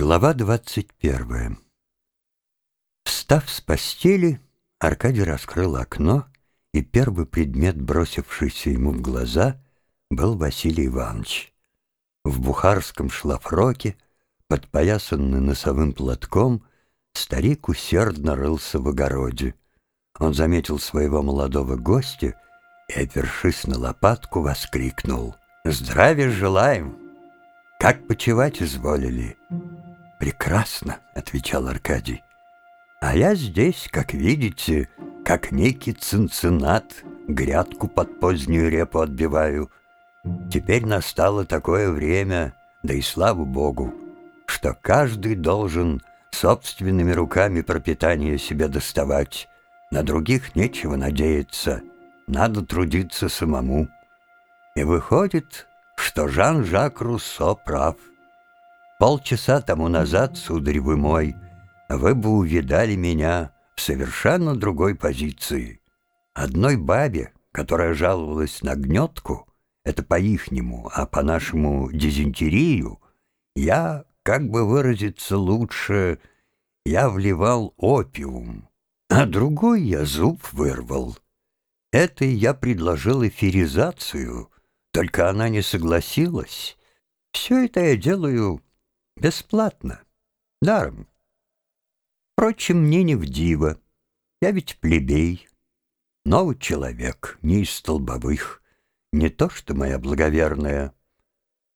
Глава двадцать первая. Встав с постели, Аркадий раскрыл окно, и первый предмет, бросившийся ему в глаза, был Василий Иванович. В бухарском шлафроке, подпоясанный носовым платком, старик усердно рылся в огороде. Он заметил своего молодого гостя и, опершись на лопатку, воскликнул «Здравия желаем! Как почевать изволили?» «Прекрасно», — отвечал Аркадий. «А я здесь, как видите, как некий цинцинат, грядку под позднюю репу отбиваю. Теперь настало такое время, да и слава богу, что каждый должен собственными руками пропитание себе доставать. На других нечего надеяться, надо трудиться самому. И выходит, что Жан-Жак Руссо прав. Полчаса тому назад, сударь вы мой, вы бы увидали меня в совершенно другой позиции. Одной бабе, которая жаловалась на гнетку, это по-ихнему, а по-нашему дизентерию, я, как бы выразиться лучше, я вливал опиум, а другой я зуб вырвал. Этой я предложил эфиризацию, только она не согласилась. Все это я делаю Бесплатно, даром. Впрочем, мне не в диво. Я ведь плебей, новый человек, не из столбовых, не то что моя благоверная.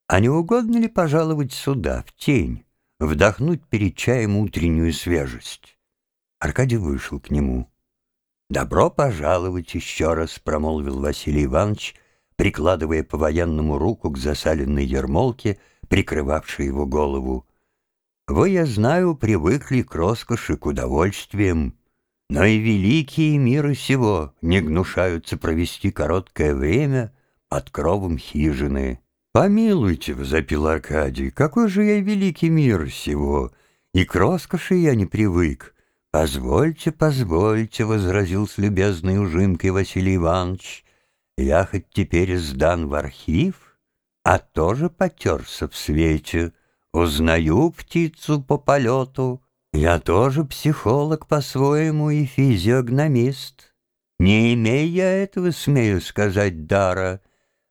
А не угодно ли пожаловать сюда, в тень, вдохнуть перед чаем утреннюю свежесть? Аркадий вышел к нему. «Добро пожаловать еще раз», — промолвил Василий Иванович, прикладывая по-военному руку к засаленной ермолке — прикрывавший его голову. «Вы, я знаю, привыкли к роскоши, к удовольствиям, но и великие миры сего не гнушаются провести короткое время под кровом хижины». «Помилуйте», — возопил Аркадий, — «какой же я великий мир сего, и к роскоши я не привык». «Позвольте, позвольте», — возразил с любезной ужимкой Василий Иванович, — «я хоть теперь сдан в архив, а тоже потерся в свете. Узнаю птицу по полету. Я тоже психолог по-своему и физиогномист. Не имея этого, смею сказать, дара,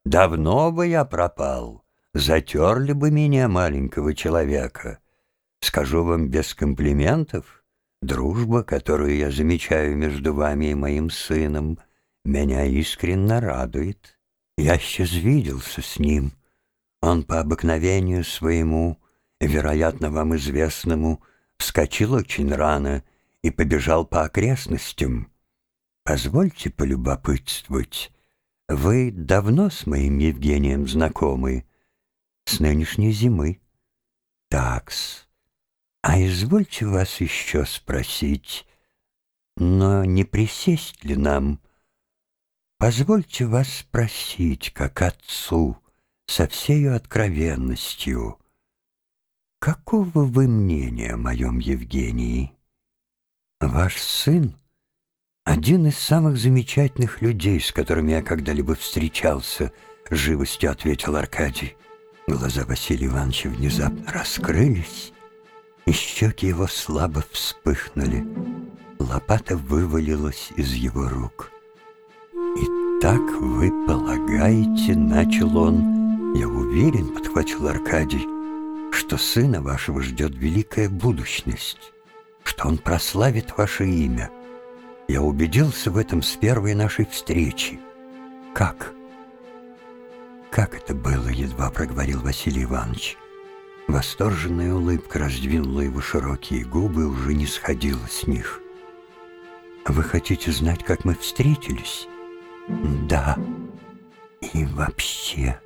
давно бы я пропал. Затерли бы меня, маленького человека. Скажу вам без комплиментов, дружба, которую я замечаю между вами и моим сыном, меня искренне радует. Я сейчас виделся с ним — он по обыкновению своему, вероятно, вам известному, вскочил очень рано и побежал по окрестностям. Позвольте полюбопытствовать, вы давно с моим Евгением знакомы? С нынешней зимы. Такс. А извольте вас еще спросить, но не присесть ли нам? Позвольте вас спросить, как отцу, со всею откровенностью. Какого вы мнения о моем Евгении? Ваш сын — один из самых замечательных людей, с которыми я когда-либо встречался, — живостью ответил Аркадий. Глаза Василия Ивановича внезапно раскрылись, и щеки его слабо вспыхнули. Лопата вывалилась из его рук. «Итак вы полагаете, — начал он, — «Я уверен, — подхватил Аркадий, — что сына вашего ждет великая будущность, что он прославит ваше имя. Я убедился в этом с первой нашей встречи. Как? Как это было, едва проговорил Василий Иванович. Восторженная улыбка раздвинула его широкие губы и уже не сходила с них. «Вы хотите знать, как мы встретились?» «Да. И вообще...»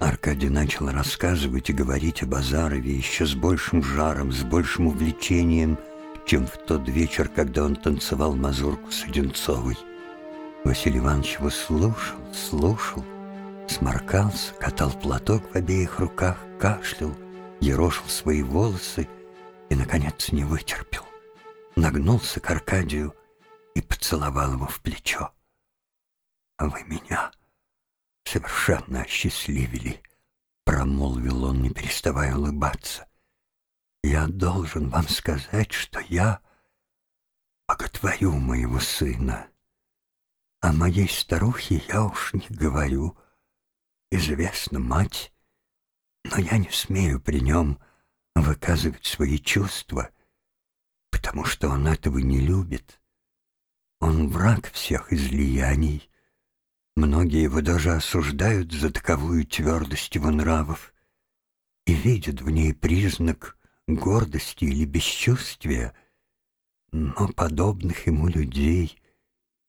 Аркадий начал рассказывать и говорить о Базарове еще с большим жаром, с большим увлечением, чем в тот вечер, когда он танцевал мазурку с Одинцовой. Василий Иванович его слушал, слушал, сморкался, катал платок в обеих руках, кашлял, ерошил свои волосы и, наконец, не вытерпел. Нагнулся к Аркадию и поцеловал его в плечо. «А вы меня...» совершенно осчастливили, промолвил он, не переставая улыбаться. Я должен вам сказать, что я боготворю моего сына. О моей старухе я уж не говорю. Известна мать, но я не смею при нем выказывать свои чувства, потому что он этого не любит. Он враг всех излияний. Многие его даже осуждают за таковую твердость его нравов и видят в ней признак гордости или бесчувствия, но подобных ему людей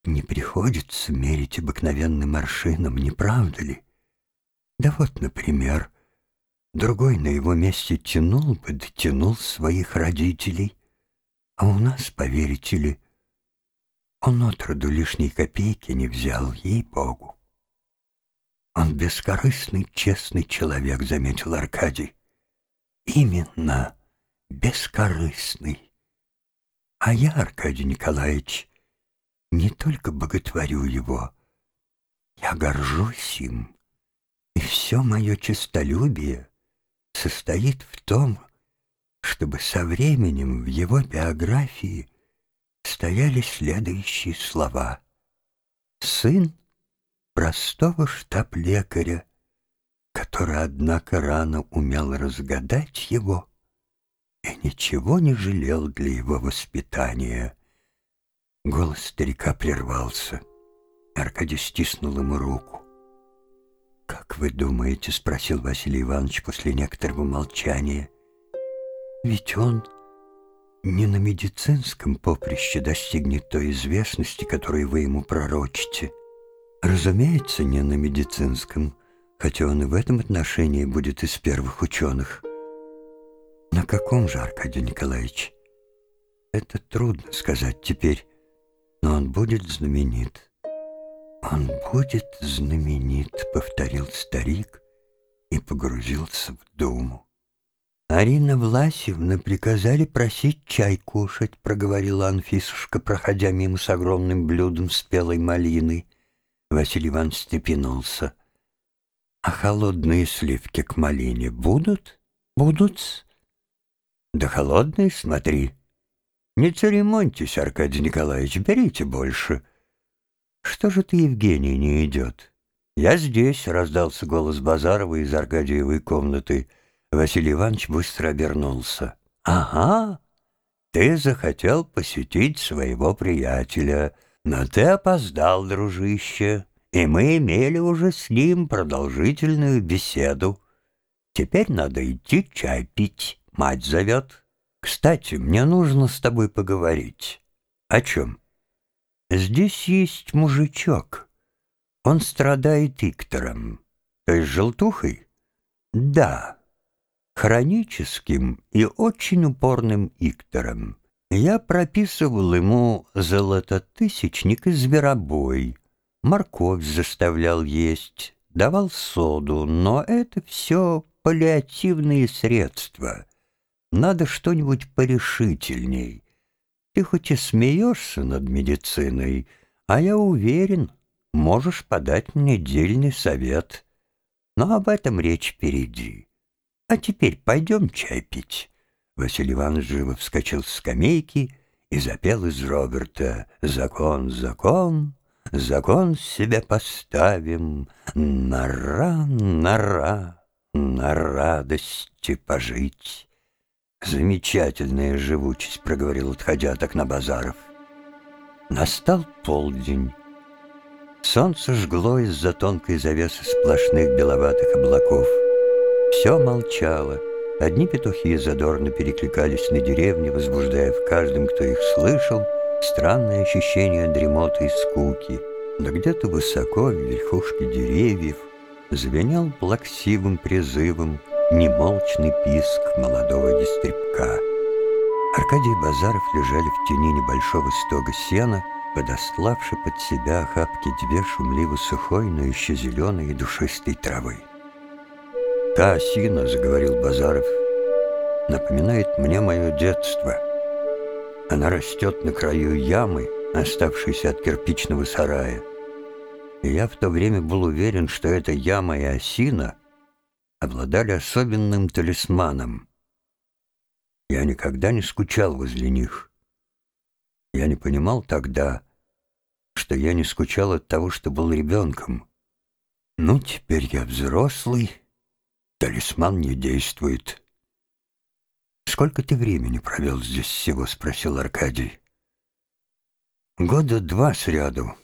не приходится мерить обыкновенным аршином, не правда ли? Да вот, например, другой на его месте тянул бы, дотянул своих родителей, а у нас, поверите ли, он отроду лишней копейки не взял, ей-богу. Он бескорыстный, честный человек, заметил Аркадий. Именно бескорыстный. А я, Аркадий Николаевич, не только боготворю его, я горжусь им, и все мое честолюбие состоит в том, чтобы со временем в его биографии стояли следующие слова. «Сын простого штаб-лекаря, который, однако, рано умел разгадать его и ничего не жалел для его воспитания». Голос старика прервался. Аркадий стиснул ему руку. «Как вы думаете?» — спросил Василий Иванович после некоторого молчания. «Ведь он не на медицинском поприще достигнет той известности, которую вы ему пророчите. Разумеется, не на медицинском, хотя он и в этом отношении будет из первых ученых. На каком же, Аркадий Николаевич? Это трудно сказать теперь, но он будет знаменит. «Он будет знаменит», — повторил старик и погрузился в думу. «Арина Власьевна приказали просить чай кушать», — проговорила Анфисушка, проходя мимо с огромным блюдом спелой малины. Василий Иванович степенулся. «А холодные сливки к малине будут?» «Будут?» «Да холодные, смотри», не церемоньтесь, Аркадий Николаевич, берите больше. Что же ты, Евгений, не идет? Я здесь, раздался голос Базарова из Аркадьевой комнаты. Василий Иванович быстро обернулся. Ага, ты захотел посетить своего приятеля, но ты опоздал, дружище, и мы имели уже с ним продолжительную беседу. Теперь надо идти чай пить, мать зовет. Кстати, мне нужно с тобой поговорить. О чем? Здесь есть мужичок. Он страдает иктором. То есть желтухой? Да. Хроническим и очень упорным иктором. Я прописывал ему золототысячник и зверобой. Морковь заставлял есть, давал соду, но это все паллиативные средства — надо что-нибудь порешительней. Ты хоть и смеешься над медициной, а я уверен, можешь подать мне дельный совет. Но об этом речь впереди. А теперь пойдем чай пить. Василий Иванович живо вскочил с скамейки и запел из Роберта «Закон, закон, закон себе поставим, нора, нора, на радости пожить». «Замечательная живучесть», — проговорил, отходя от окна базаров. Настал полдень. Солнце жгло из-за тонкой завесы сплошных беловатых облаков. Все молчало. Одни петухи задорно перекликались на деревне, возбуждая в каждом, кто их слышал, странное ощущение дремоты и скуки. Да где-то высоко, в верхушке деревьев, звенел плаксивым призывом — немолчный писк молодого дистрибка. Аркадий и Базаров лежали в тени небольшого стога сена, подославши под себя охапки две шумливо сухой, но еще зеленой и душистой травы. «Та осина, — заговорил Базаров, — напоминает мне мое детство. Она растет на краю ямы, оставшейся от кирпичного сарая. И я в то время был уверен, что эта яма и осина — обладали особенным талисманом. Я никогда не скучал возле них. Я не понимал тогда, что я не скучал от того, что был ребенком. Ну, теперь я взрослый, талисман не действует. «Сколько ты времени провел здесь всего?» — спросил Аркадий. «Года два сряду.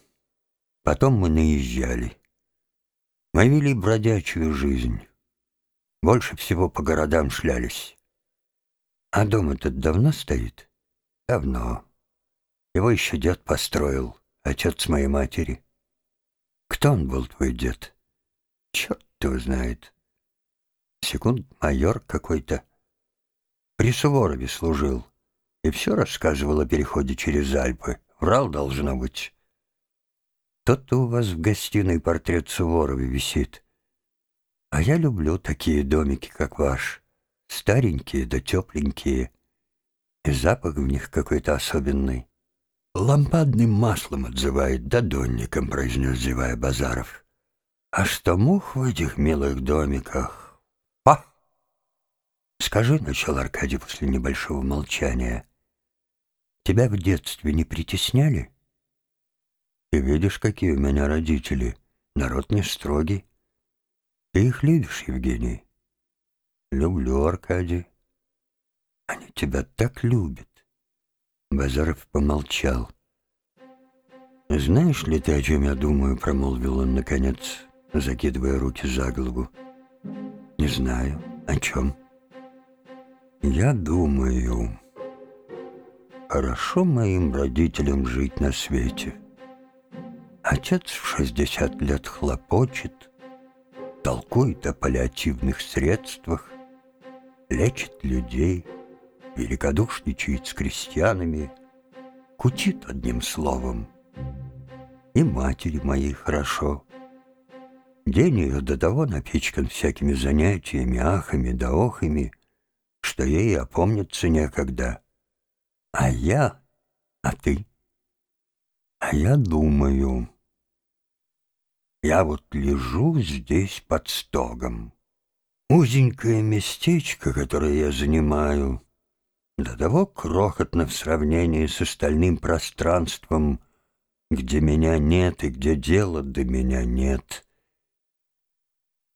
Потом мы наезжали. Мы вели бродячую жизнь. Больше всего по городам шлялись. А дом этот давно стоит? Давно. Его еще дед построил, отец моей матери. Кто он был, твой дед? Черт его знает. Секунд майор какой-то. При Суворове служил. И все рассказывал о переходе через Альпы. Врал, должно быть. Тот-то у вас в гостиной портрет Суворова висит. А я люблю такие домики, как ваш старенькие да тепленькие, и запах в них какой-то особенный. «Лампадным маслом отзывает, да донником», — произнес, зевая Базаров. «А что мух в этих милых домиках? Па!» «Скажи», — начал Аркадий после небольшого молчания, «тебя в детстве не притесняли?» «Ты видишь, какие у меня родители. Народ не строгий. Ты их любишь, Евгений?» Люблю, Аркадий. Они тебя так любят. Базаров помолчал. «Знаешь ли ты, о чем я думаю?» — промолвил он, наконец, закидывая руки за голову. «Не знаю. О чем?» «Я думаю, хорошо моим родителям жить на свете. Отец в шестьдесят лет хлопочет, толкует о паллиативных средствах, лечит людей, великодушничает с крестьянами, кутит одним словом. И матери моей хорошо. День ее до того напичкан всякими занятиями, ахами да охами, что ей опомниться некогда. А я, а ты? А я думаю, я вот лежу здесь под стогом. Узенькое местечко, которое я занимаю, до того крохотно в сравнении с остальным пространством, где меня нет и где дела до меня нет.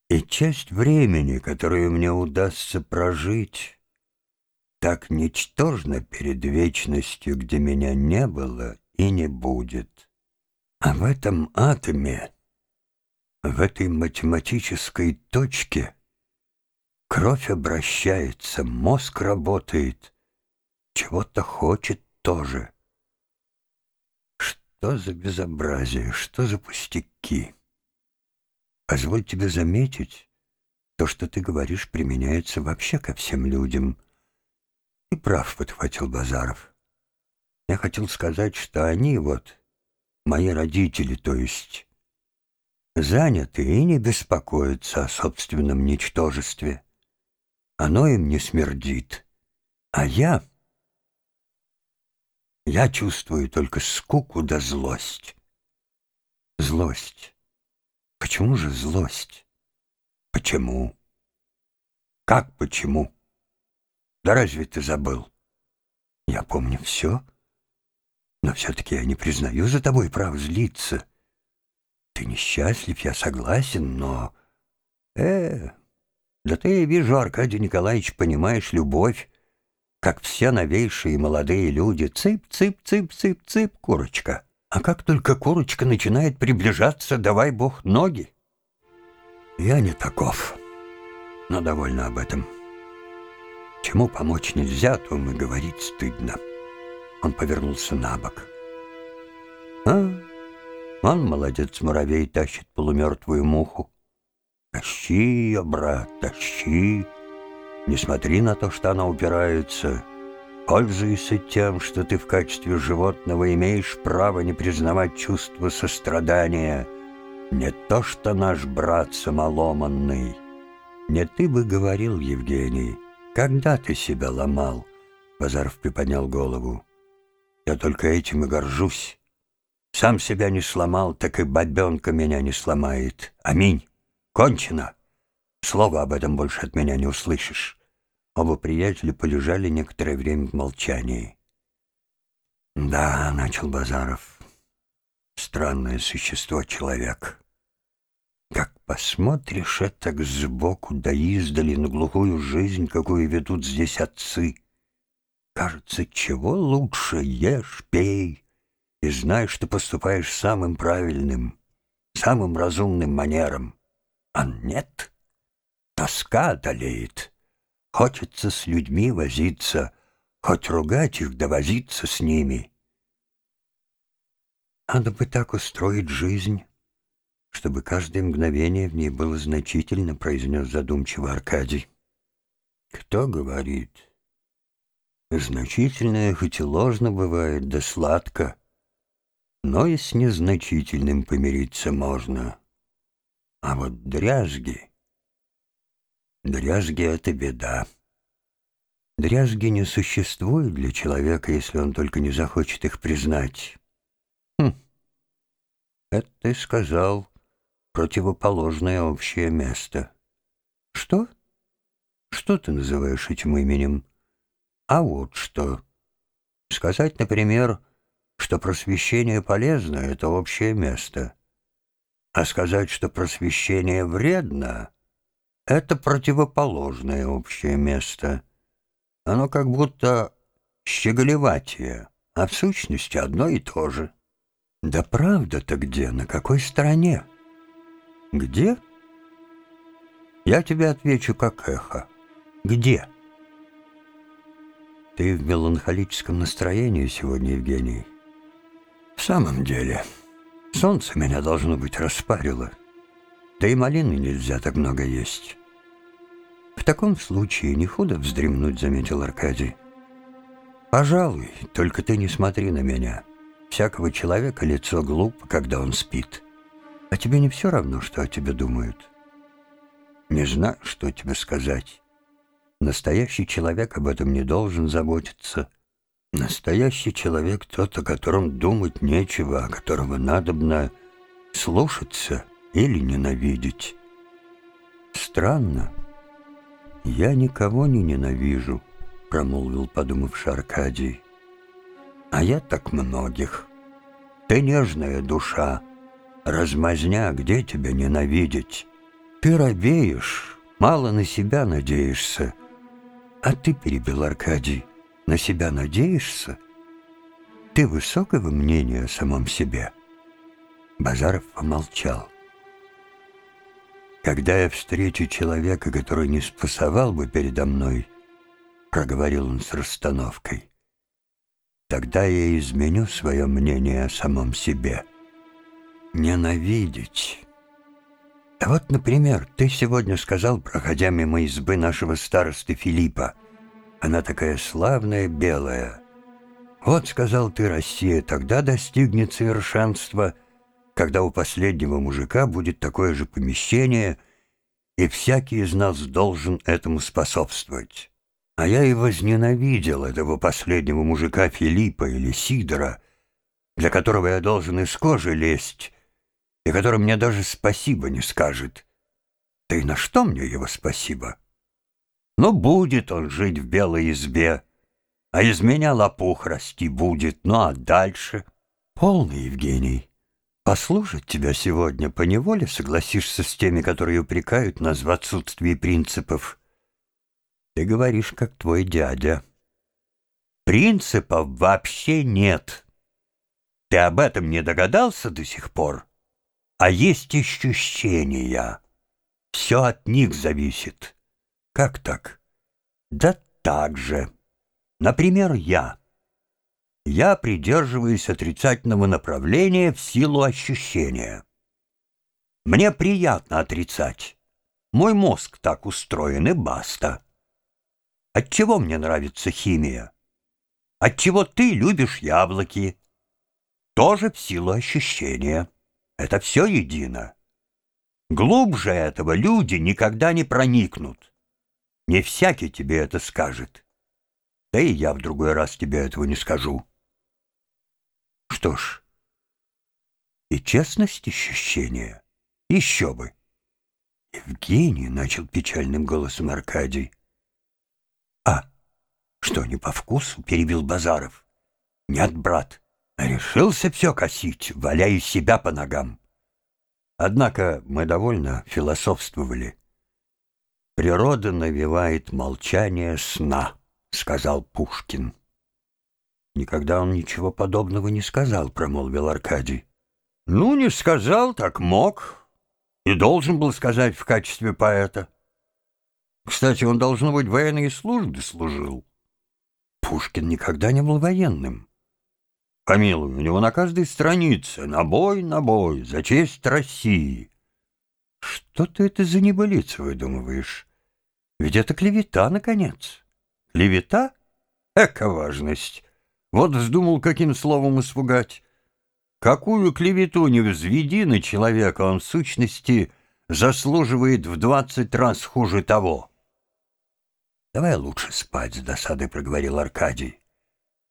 И часть времени, которую мне удастся прожить, так ничтожна перед вечностью, где меня не было и не будет. А в этом атоме, в этой математической точке — Кровь обращается, мозг работает, чего-то хочет тоже. Что за безобразие, что за пустяки? Позволь тебе заметить, то, что ты говоришь, применяется вообще ко всем людям. И прав, подхватил Базаров. Я хотел сказать, что они вот, мои родители, то есть, заняты и не беспокоятся о собственном ничтожестве оно им не смердит. А я... Я чувствую только скуку да злость. Злость. Почему же злость? Почему? Как почему? Да разве ты забыл? Я помню все, но все-таки я не признаю за тобой прав злиться. Ты несчастлив, я согласен, но... Э, да ты, вижу, Аркадий Николаевич, понимаешь любовь, как все новейшие молодые люди. Цып-цып-цып-цып-цып, курочка. А как только курочка начинает приближаться, давай бог ноги. Я не таков, но довольно об этом. Чему помочь нельзя, о том и говорить стыдно. Он повернулся на бок. А, он, молодец, муравей, тащит полумертвую муху. Тащи ее, брат, тащи. Не смотри на то, что она упирается. Пользуйся тем, что ты в качестве животного имеешь право не признавать чувство сострадания. Не то, что наш брат самоломанный. Не ты бы говорил, Евгений, когда ты себя ломал? Базаров приподнял голову. Я только этим и горжусь. Сам себя не сломал, так и бабенка меня не сломает. Аминь. Кончено. Слова об этом больше от меня не услышишь. Оба приятеля полежали некоторое время в молчании. «Да», — начал Базаров, — «странное существо человек. Как посмотришь это сбоку да издали на глухую жизнь, какую ведут здесь отцы, кажется, чего лучше ешь, пей, и знай, что поступаешь самым правильным, самым разумным манером. А нет, тоска одолеет. Хочется с людьми возиться, хоть ругать их да возиться с ними. Надо бы так устроить жизнь, чтобы каждое мгновение в ней было значительно, произнес задумчиво Аркадий. Кто говорит? Значительное хоть и ложно бывает, да сладко, но и с незначительным помириться можно. А вот дрязги... Дрязги — это беда. Дрязги не существуют для человека, если он только не захочет их признать. Хм, это ты сказал противоположное общее место. Что? Что ты называешь этим именем? А вот что. Сказать, например, что просвещение полезно — это общее место. А сказать, что просвещение вредно — это противоположное общее место. Оно как будто щеголеватие, а в сущности одно и то же. Да правда-то где, на какой стороне? Где? Я тебе отвечу как эхо. Где? Ты в меланхолическом настроении сегодня, Евгений? В самом деле, солнце меня, должно быть, распарило. Да и малины нельзя так много есть. В таком случае не худо вздремнуть, заметил Аркадий. Пожалуй, только ты не смотри на меня. Всякого человека лицо глупо, когда он спит. А тебе не все равно, что о тебе думают? Не знаю, что тебе сказать. Настоящий человек об этом не должен заботиться. Настоящий человек тот, о котором думать нечего, о которого надобно слушаться или ненавидеть. Странно. Я никого не ненавижу, промолвил, подумавший Аркадий. А я так многих. Ты нежная душа, Размазня, где тебя ненавидеть? Ты робеешь, мало на себя надеешься. А ты, перебил Аркадий, на себя надеешься? Ты высокого мнения о самом себе? Базаров помолчал. «Когда я встречу человека, который не спасовал бы передо мной, — проговорил он с расстановкой, — тогда я изменю свое мнение о самом себе» ненавидеть. А вот, например, ты сегодня сказал, проходя мимо избы нашего старосты Филиппа, она такая славная, белая. Вот, сказал ты, Россия тогда достигнет совершенства, когда у последнего мужика будет такое же помещение, и всякий из нас должен этому способствовать. А я и возненавидел этого последнего мужика Филиппа или Сидора, для которого я должен из кожи лезть, и который мне даже спасибо не скажет. Да и на что мне его спасибо? Ну, будет он жить в белой избе, а из меня лопух расти будет, ну а дальше? Полный, Евгений. Послушать тебя сегодня поневоле согласишься с теми, которые упрекают нас в отсутствии принципов. Ты говоришь, как твой дядя. Принципов вообще нет. Ты об этом не догадался до сих пор? а есть ощущения. Все от них зависит. Как так? Да так же. Например, я. Я придерживаюсь отрицательного направления в силу ощущения. Мне приятно отрицать. Мой мозг так устроен и баста. Отчего мне нравится химия? Отчего ты любишь яблоки? Тоже в силу ощущения. Это все едино. Глубже этого люди никогда не проникнут. Не всякий тебе это скажет. Да и я в другой раз тебе этого не скажу. Что ж, и честность ощущения еще бы. Евгений начал печальным голосом Аркадий. А, что, не по вкусу? Перебил Базаров. Нет, брат, решился все косить, валяя себя по ногам. Однако мы довольно философствовали. «Природа навевает молчание сна», — сказал Пушкин. «Никогда он ничего подобного не сказал», — промолвил Аркадий. «Ну, не сказал, так мог. И должен был сказать в качестве поэта. Кстати, он, должно быть, военные службы служил». Пушкин никогда не был военным. Помилуй, у него на каждой странице на бой, на бой, за честь России. Что ты это за небылица выдумываешь? Ведь это клевета, наконец. Клевета? Эка важность. Вот вздумал каким словом испугать. Какую клевету не взведи на человека, он в сущности заслуживает в двадцать раз хуже того. Давай лучше спать, с досадой проговорил Аркадий.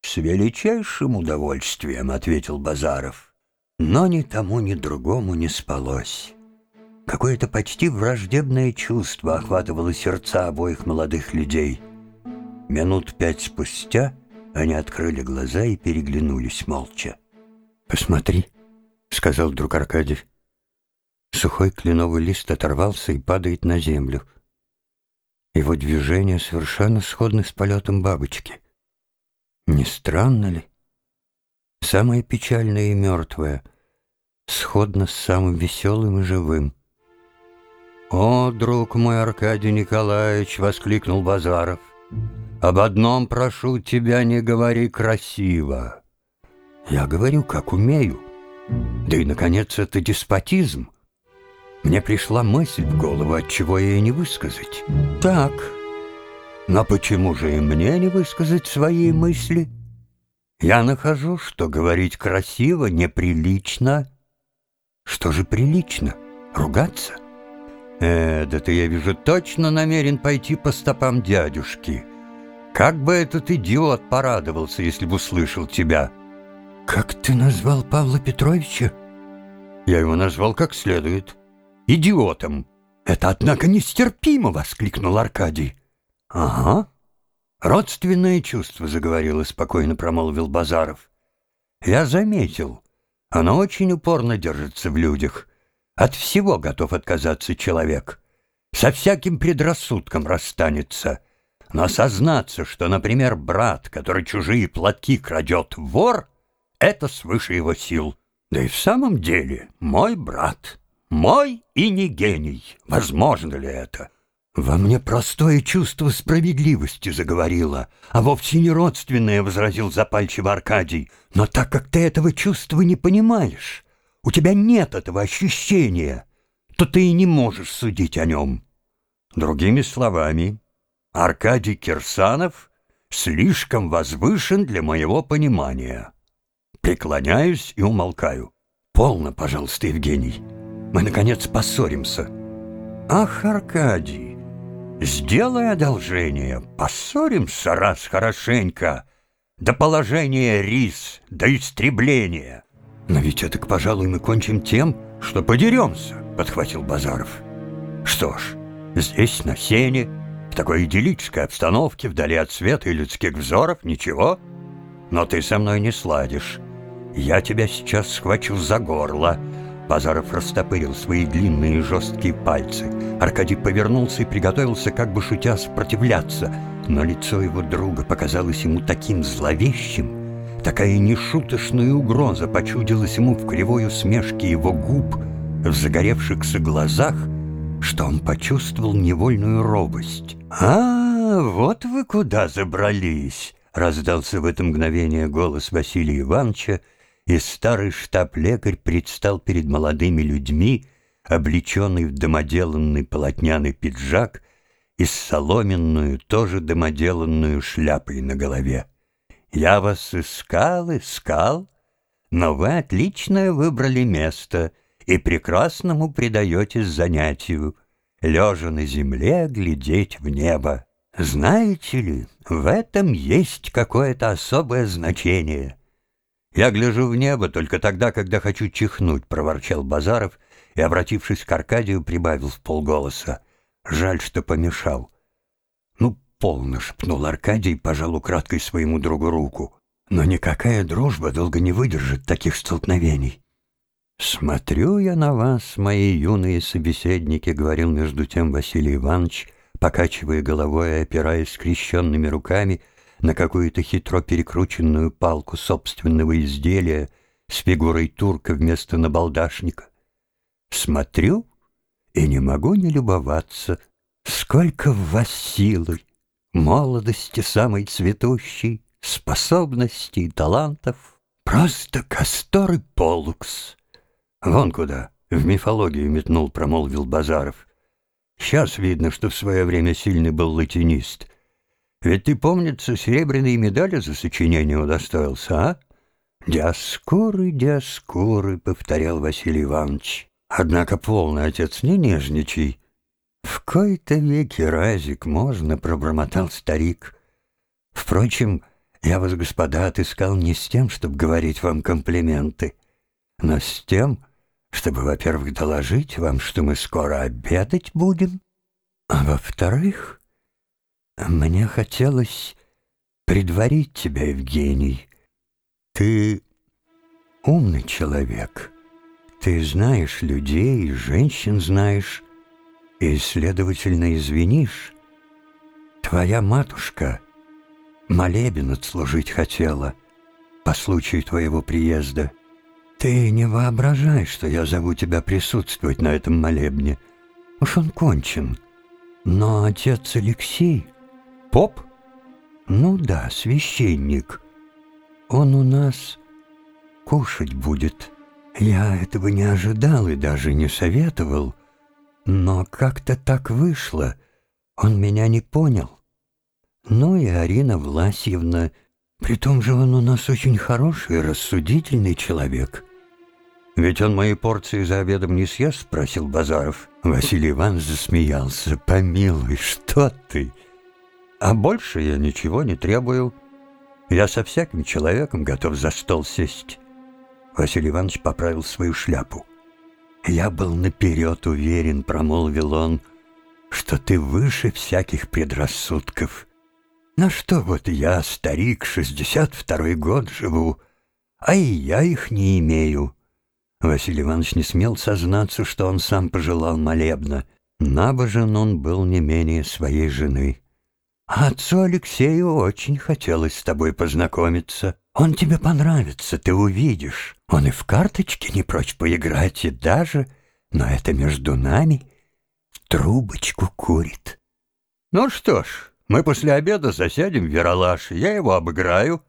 «С величайшим удовольствием», — ответил Базаров. Но ни тому, ни другому не спалось. Какое-то почти враждебное чувство охватывало сердца обоих молодых людей. Минут пять спустя они открыли глаза и переглянулись молча. «Посмотри», — сказал вдруг Аркадий. Сухой кленовый лист оторвался и падает на землю. Его движения совершенно сходны с полетом бабочки. Не странно ли? Самое печальное и мертвое сходно с самым веселым и живым. «О, друг мой Аркадий Николаевич!» — воскликнул Базаров. «Об одном прошу тебя, не говори красиво. Я говорю, как умею. Да и, наконец, это деспотизм. Мне пришла мысль в голову, от чего ей не высказать. Так, но почему же и мне не высказать свои мысли? Я нахожу, что говорить красиво неприлично. Что же прилично? Ругаться? Э, да ты, я вижу, точно намерен пойти по стопам дядюшки. Как бы этот идиот порадовался, если бы услышал тебя. Как ты назвал Павла Петровича? Я его назвал как следует. Идиотом. Это, однако, нестерпимо, воскликнул Аркадий. «Ага. Родственное чувство», — заговорил и спокойно промолвил Базаров. «Я заметил. Оно очень упорно держится в людях. От всего готов отказаться человек. Со всяким предрассудком расстанется. Но сознаться, что, например, брат, который чужие платки крадет, вор, это свыше его сил. Да и в самом деле мой брат, мой и не гений. Возможно ли это?» «Во мне простое чувство справедливости заговорило, а вовсе не родственное», — возразил запальчиво Аркадий. «Но так как ты этого чувства не понимаешь, у тебя нет этого ощущения, то ты и не можешь судить о нем». Другими словами, Аркадий Кирсанов слишком возвышен для моего понимания. Преклоняюсь и умолкаю. «Полно, пожалуйста, Евгений. Мы, наконец, поссоримся». «Ах, Аркадий!» Сделай одолжение, поссоримся раз хорошенько, до положения рис, до истребления. Но ведь это, пожалуй, мы кончим тем, что подеремся, подхватил Базаров. Что ж, здесь, на сене, в такой идиллической обстановке, вдали от света и людских взоров, ничего. Но ты со мной не сладишь. Я тебя сейчас схвачу за горло, Базаров растопырил свои длинные жесткие пальцы. Аркадий повернулся и приготовился, как бы шутя, сопротивляться. Но лицо его друга показалось ему таким зловещим, такая нешуточная угроза почудилась ему в кривой усмешке его губ, в загоревшихся глазах, что он почувствовал невольную робость. «А, вот вы куда забрались!» — раздался в это мгновение голос Василия Ивановича, и старый штаб-лекарь предстал перед молодыми людьми, облеченный в домоделанный полотняный пиджак и с соломенную, тоже домоделанную шляпой на голове. «Я вас искал, искал, но вы отличное выбрали место и прекрасному предаетесь занятию, лежа на земле глядеть в небо. Знаете ли, в этом есть какое-то особое значение». «Я гляжу в небо только тогда, когда хочу чихнуть», — проворчал Базаров и, обратившись к Аркадию, прибавил в полголоса. «Жаль, что помешал». «Ну, полно!» — шепнул Аркадий пожал украдкой своему другу руку. «Но никакая дружба долго не выдержит таких столкновений». «Смотрю я на вас, мои юные собеседники», — говорил между тем Василий Иванович, покачивая головой и опираясь скрещенными руками на какую-то хитро перекрученную палку собственного изделия с фигурой турка вместо набалдашника. «Смотрю и не могу не любоваться, сколько в вас силы, молодости самой цветущей, способностей, талантов, просто кастор и полукс». «Вон куда!» — в мифологию метнул, промолвил Базаров. «Сейчас видно, что в свое время сильный был латинист. Ведь ты, помнится, серебряные медали за сочинение удостоился, а?» «Диаскуры, диаскуры», — повторял Василий Иванович. «Однако полный отец не нежничай». «В кои-то веки разик можно», — пробормотал старик. «Впрочем, я вас, господа, отыскал не с тем, чтобы говорить вам комплименты, но с тем, чтобы, во-первых, доложить вам, что мы скоро обедать будем, а во-вторых, мне хотелось предварить тебя, Евгений. Ты умный человек, ты знаешь людей, женщин знаешь, и, следовательно, извинишь. Твоя матушка молебен отслужить хотела по случаю твоего приезда — ты не воображай, что я зову тебя присутствовать на этом молебне. Уж он кончен. Но отец Алексей... Поп? Ну да, священник. Он у нас кушать будет. Я этого не ожидал и даже не советовал. Но как-то так вышло. Он меня не понял. Ну и Арина Власьевна... При том же он у нас очень хороший, рассудительный человек. «Ведь он мои порции за обедом не съест?» — спросил Базаров. Василий Иванович засмеялся. «Помилуй, что ты? А больше я ничего не требую. Я со всяким человеком готов за стол сесть». Василий Иванович поправил свою шляпу. «Я был наперед уверен», — промолвил он, — «что ты выше всяких предрассудков. На что вот я, старик, шестьдесят второй год живу, а и я их не имею». Василий Иванович не смел сознаться, что он сам пожелал молебна. Набожен он был не менее своей жены. А отцу Алексею очень хотелось с тобой познакомиться. Он тебе понравится, ты увидишь. Он и в карточки не прочь поиграть, и даже, но это между нами, трубочку курит. Ну что ж, мы после обеда засядем в Веролаш, я его обыграю.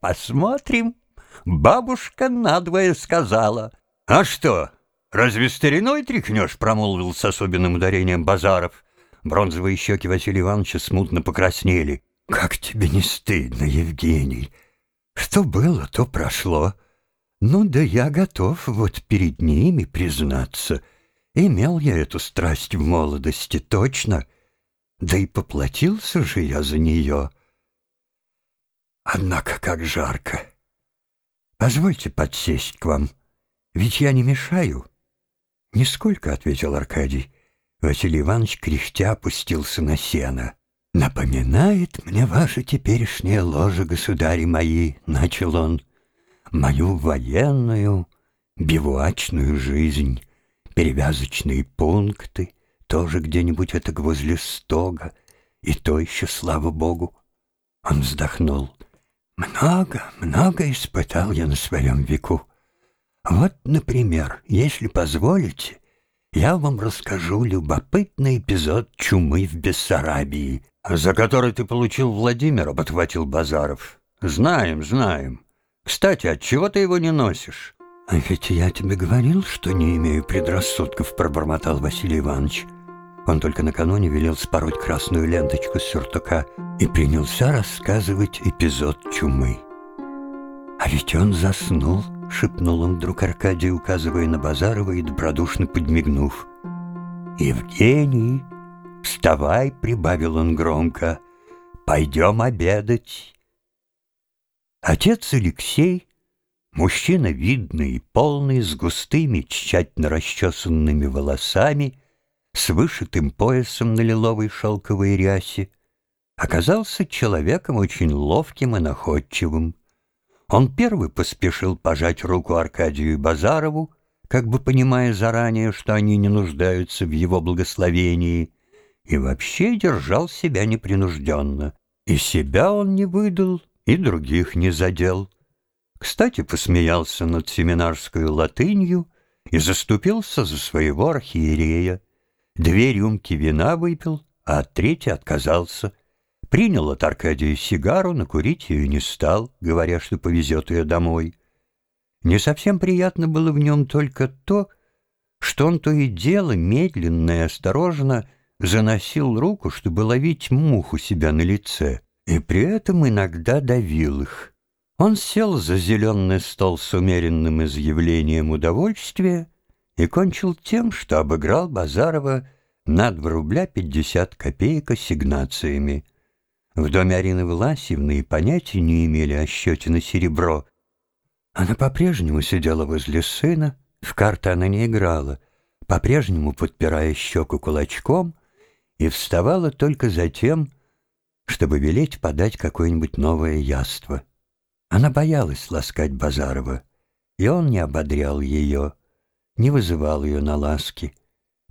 Посмотрим. Бабушка надвое сказала. «А что, разве стариной тряхнешь?» — промолвил с особенным ударением Базаров. Бронзовые щеки Василия Ивановича смутно покраснели. «Как тебе не стыдно, Евгений? Что было, то прошло. Ну да я готов вот перед ними признаться. Имел я эту страсть в молодости, точно. Да и поплатился же я за нее. Однако как жарко!» Позвольте подсесть к вам, ведь я не мешаю. Нисколько, — ответил Аркадий. Василий Иванович кряхтя опустился на сено. «Напоминает мне ваше теперешнее ложе, государи мои», — начал он, — «мою военную, бивуачную жизнь, перевязочные пункты, тоже где-нибудь это возле стога, и то еще, слава богу». Он вздохнул. Много, много испытал я на своем веку. Вот, например, если позволите, я вам расскажу любопытный эпизод чумы в Бессарабии. «За который ты получил Владимира», — подхватил Базаров. «Знаем, знаем. Кстати, от чего ты его не носишь?» «А ведь я тебе говорил, что не имею предрассудков», — пробормотал Василий Иванович. Он только накануне велел спороть красную ленточку с сюртука и принялся рассказывать эпизод чумы. «А ведь он заснул», — шепнул он вдруг Аркадий, указывая на Базарова и добродушно подмигнув. «Евгений, вставай», — прибавил он громко, — «пойдем обедать». Отец Алексей, мужчина видный и полный, с густыми, тщательно расчесанными волосами, — с вышитым поясом на лиловой шелковой рясе, оказался человеком очень ловким и находчивым. Он первый поспешил пожать руку Аркадию Базарову, как бы понимая заранее, что они не нуждаются в его благословении, и вообще держал себя непринужденно. И себя он не выдал, и других не задел. Кстати, посмеялся над семинарской латынью и заступился за своего архиерея. Две рюмки вина выпил, а от третьей отказался. Принял от Аркадия сигару, но курить ее не стал, говоря, что повезет ее домой. Не совсем приятно было в нем только то, что он то и дело медленно и осторожно заносил руку, чтобы ловить мух у себя на лице, и при этом иногда давил их. Он сел за зеленый стол с умеренным изъявлением удовольствия и кончил тем, что обыграл Базарова на 2 рубля 50 копеек ассигнациями. В доме Арины Власьевны и понятия не имели о счете на серебро. Она по-прежнему сидела возле сына, в карты она не играла, по-прежнему подпирая щеку кулачком, и вставала только за тем, чтобы велеть подать какое-нибудь новое яство. Она боялась ласкать Базарова, и он не ободрял ее, не вызывал ее на ласки.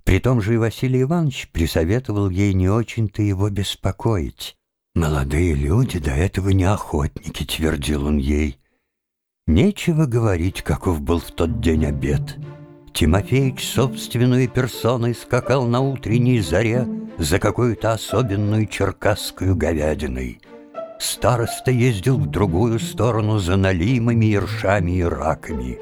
При том же и Василий Иванович присоветовал ей не очень-то его беспокоить. «Молодые люди до этого не охотники», — твердил он ей. «Нечего говорить, каков был в тот день обед». Тимофеич собственной персоной скакал на утренней заре за какой-то особенную черкасскую говядиной — Староста ездил в другую сторону за налимами, ершами и раками.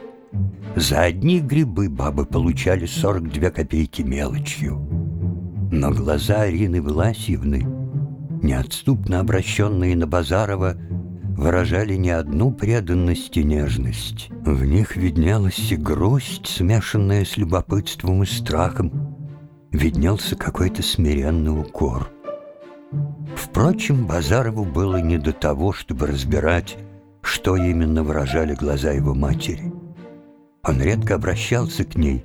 За одни грибы бабы получали 42 копейки мелочью. Но глаза Арины Власьевны, неотступно обращенные на Базарова, выражали не одну преданность и нежность. В них виднелась и грусть, смешанная с любопытством и страхом. Виднелся какой-то смиренный укор. Впрочем, Базарову было не до того, чтобы разбирать, что именно выражали глаза его матери. Он редко обращался к ней,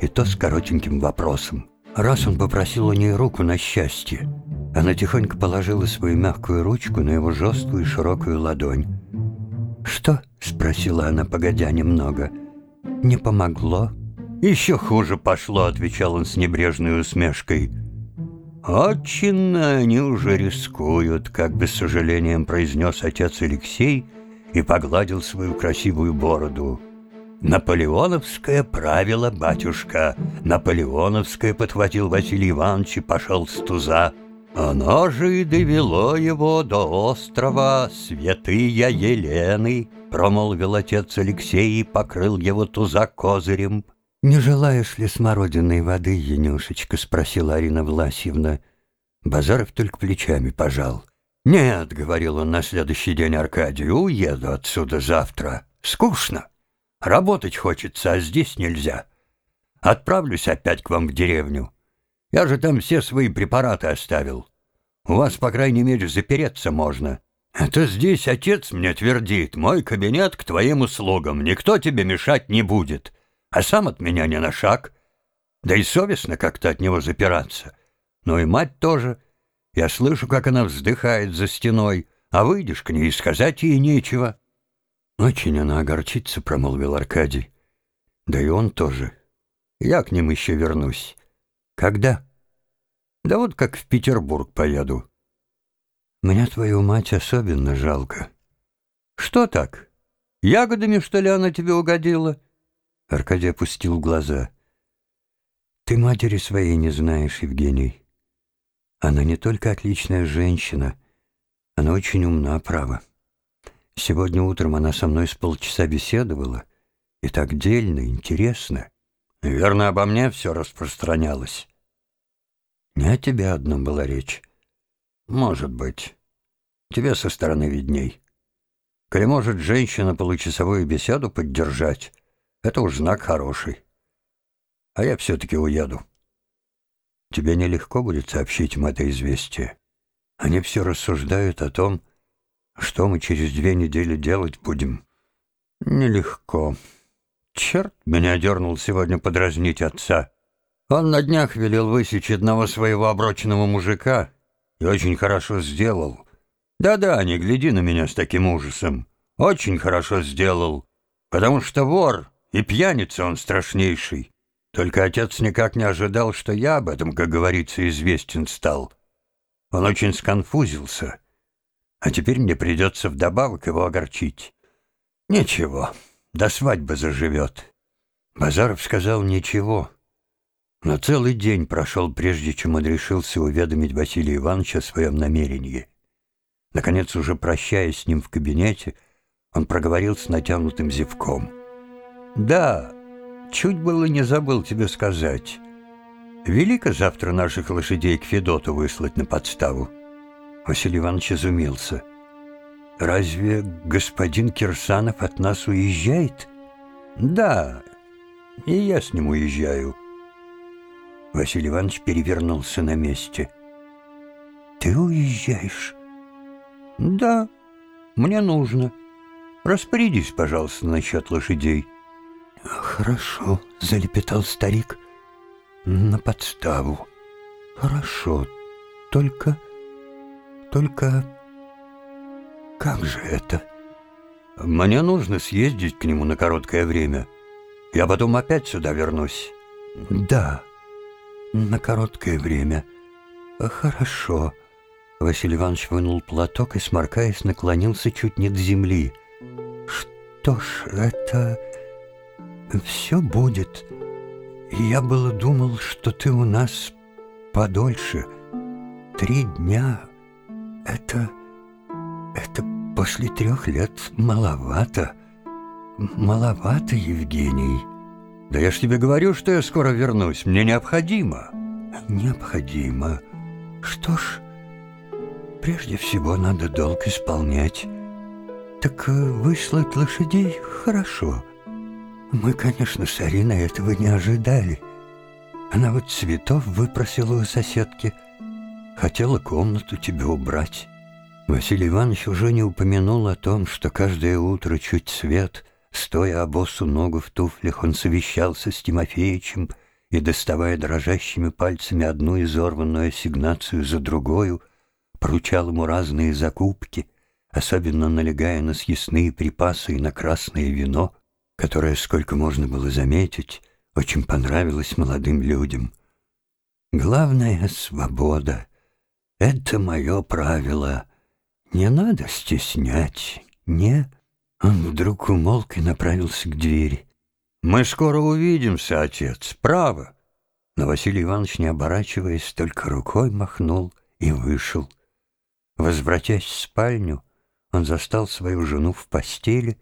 и то с коротеньким вопросом. Раз он попросил у нее руку на счастье, она тихонько положила свою мягкую ручку на его жесткую широкую ладонь. «Что?» — спросила она, погодя немного. «Не помогло?» «Еще хуже пошло», — отвечал он с небрежной усмешкой. «Очень они уже рискуют», — как бы с сожалением произнес отец Алексей и погладил свою красивую бороду. «Наполеоновское правило, батюшка, Наполеоновское подхватил Василий Иванович и пошел с туза. Оно же и довело его до острова Святые Елены», — промолвил отец Алексей и покрыл его туза козырем. «Не желаешь ли смородиной воды, Янюшечка?» — спросила Арина Власьевна. Базаров только плечами пожал. «Нет», — говорил он на следующий день Аркадию, — «уеду отсюда завтра. Скучно. Работать хочется, а здесь нельзя. Отправлюсь опять к вам в деревню. Я же там все свои препараты оставил. У вас, по крайней мере, запереться можно. Это здесь отец мне твердит, мой кабинет к твоим услугам, никто тебе мешать не будет а сам от меня не на шаг. Да и совестно как-то от него запираться. Но и мать тоже. Я слышу, как она вздыхает за стеной, а выйдешь к ней сказать ей нечего. Очень она огорчится, промолвил Аркадий. Да и он тоже. Я к ним еще вернусь. Когда? Да вот как в Петербург поеду. Мне твою мать особенно жалко. Что так? Ягодами, что ли, она тебе угодила? Аркадий опустил глаза. «Ты матери своей не знаешь, Евгений. Она не только отличная женщина, она очень умна, право. Сегодня утром она со мной с полчаса беседовала, и так дельно, интересно. Верно, обо мне все распространялось. Не о тебе одном была речь. Может быть. Тебе со стороны видней. Коли может женщина получасовую беседу поддержать, это уж знак хороший. А я все-таки уеду. Тебе нелегко будет сообщить им это известие. Они все рассуждают о том, что мы через две недели делать будем. Нелегко. Черт меня дернул сегодня подразнить отца. Он на днях велел высечь одного своего оброченного мужика и очень хорошо сделал. Да-да, не гляди на меня с таким ужасом. Очень хорошо сделал, потому что вор и пьяница он страшнейший. Только отец никак не ожидал, что я об этом, как говорится, известен стал. Он очень сконфузился, а теперь мне придется вдобавок его огорчить. Ничего, до свадьбы заживет. Базаров сказал ничего. Но целый день прошел, прежде чем он решился уведомить Василия Ивановича о своем намерении. Наконец, уже прощаясь с ним в кабинете, он проговорил с натянутым зевком. «Да, чуть было не забыл тебе сказать. Велико завтра наших лошадей к Федоту выслать на подставу?» Василий Иванович изумился. «Разве господин Кирсанов от нас уезжает?» «Да, и я с ним уезжаю». Василий Иванович перевернулся на месте. «Ты уезжаешь?» «Да, мне нужно. Распорядись, пожалуйста, насчет лошадей». «Хорошо», — залепетал старик. «На подставу. Хорошо. Только... только... как же это?» «Мне нужно съездить к нему на короткое время. Я потом опять сюда вернусь». «Да, на короткое время. Хорошо». Василий Иванович вынул платок и, сморкаясь, наклонился чуть не до земли. «Что ж, это... все будет. Я было думал, что ты у нас подольше. Три дня. Это... это после трех лет маловато. Маловато, Евгений». «Да я ж тебе говорю, что я скоро вернусь. Мне необходимо». «Необходимо. Что ж...» Прежде всего надо долг исполнять. Так э, выслать лошадей хорошо. Мы, конечно, с Ариной этого не ожидали. Она вот цветов выпросила у соседки. Хотела комнату тебе убрать. Василий Иванович уже не упомянул о том, что каждое утро чуть свет, стоя обосу ногу в туфлях, он совещался с Тимофеичем и, доставая дрожащими пальцами одну изорванную ассигнацию за другую, поручал ему разные закупки, особенно налегая на съестные припасы и на красное вино, которое, сколько можно было заметить, очень понравилось молодым людям. Главное — свобода. Это мое правило. Не надо стеснять, не... Он вдруг умолк и направился к двери. «Мы скоро увидимся, отец, право!» Но Василий Иванович, не оборачиваясь, только рукой махнул и вышел. Возвратясь в спальню, он застал свою жену в постели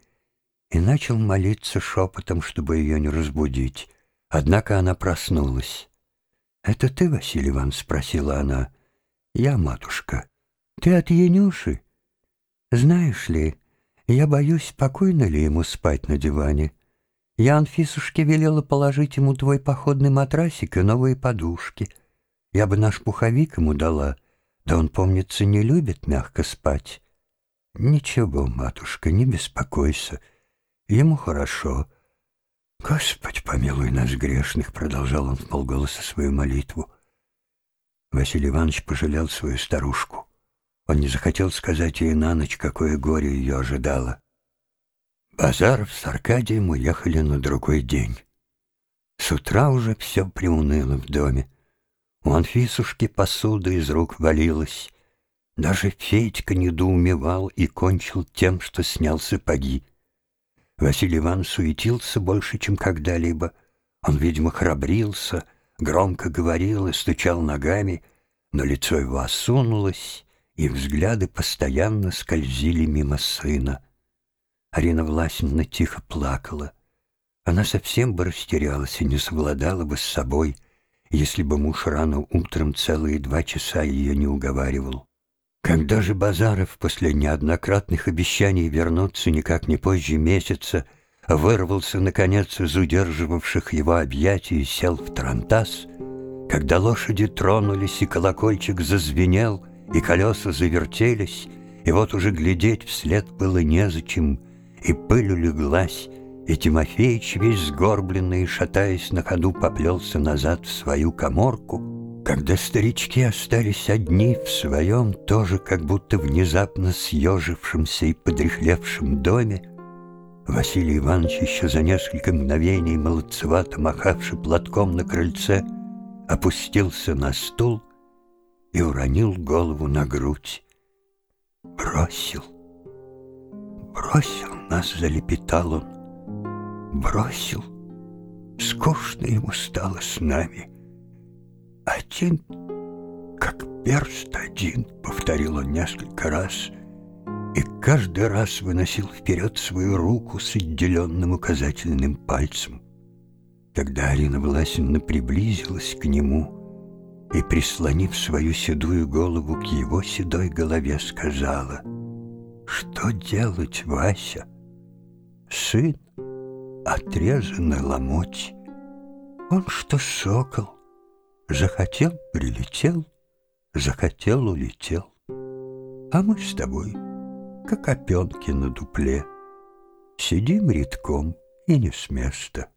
и начал молиться шепотом, чтобы ее не разбудить. Однако она проснулась. «Это ты, Василий Иванович?» — спросила она. «Я, матушка. Ты от Янюши? Знаешь ли, я боюсь, спокойно ли ему спать на диване. Я Анфисушке велела положить ему твой походный матрасик и новые подушки. Я бы наш пуховик ему дала» Да он, помнится, не любит мягко спать. Ничего, матушка, не беспокойся. Ему хорошо. Господь, помилуй нас грешных, продолжал он в полголоса свою молитву. Василий Иванович пожалел свою старушку. Он не захотел сказать ей на ночь, какое горе ее ожидало. Базаров с Аркадием уехали на другой день. С утра уже все приуныло в доме. У Анфисушки посуда из рук валилась. Даже Федька недоумевал и кончил тем, что снял сапоги. Василий Иван суетился больше, чем когда-либо. Он, видимо, храбрился, громко говорил и стучал ногами, но лицо его осунулось, и взгляды постоянно скользили мимо сына. Арина Власьевна тихо плакала. Она совсем бы растерялась и не совладала бы с собой, если бы муж рано утром целые два часа ее не уговаривал. Когда же Базаров после неоднократных обещаний вернуться никак не позже месяца вырвался, наконец, из удерживавших его объятий и сел в трантас, когда лошади тронулись и колокольчик зазвенел, и колеса завертелись, и вот уже глядеть вслед было незачем, и пыль улеглась, и Тимофеич, весь сгорбленный и шатаясь на ходу, поплелся назад в свою коморку, когда старички остались одни в своем, тоже как будто внезапно съежившемся и подрехлевшем доме, Василий Иванович еще за несколько мгновений, молодцевато махавший платком на крыльце, опустился на стул и уронил голову на грудь. Бросил, бросил нас, залепетал он, бросил. Скучно ему стало с нами. Один, как перст один, повторил он несколько раз — каждый раз выносил вперед свою руку с отделенным указательным пальцем. Когда Арина Власевна приблизилась к нему и, прислонив свою седую голову к его седой голове, сказала, «Что делать, Вася? Сын отрезанный ломоть. Он что сокол, захотел — прилетел, захотел — улетел. А мы с тобой — как опенки на дупле. Сидим редком и не с места.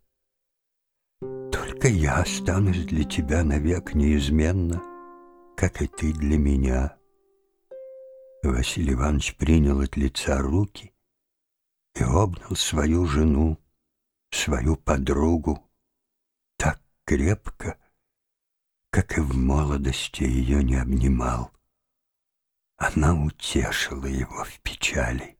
Только я останусь для тебя навек неизменно, как и ты для меня. Василий Иванович принял от лица руки и обнял свою жену, свою подругу, так крепко, как и в молодости ее не обнимал. Она утешила его в печали.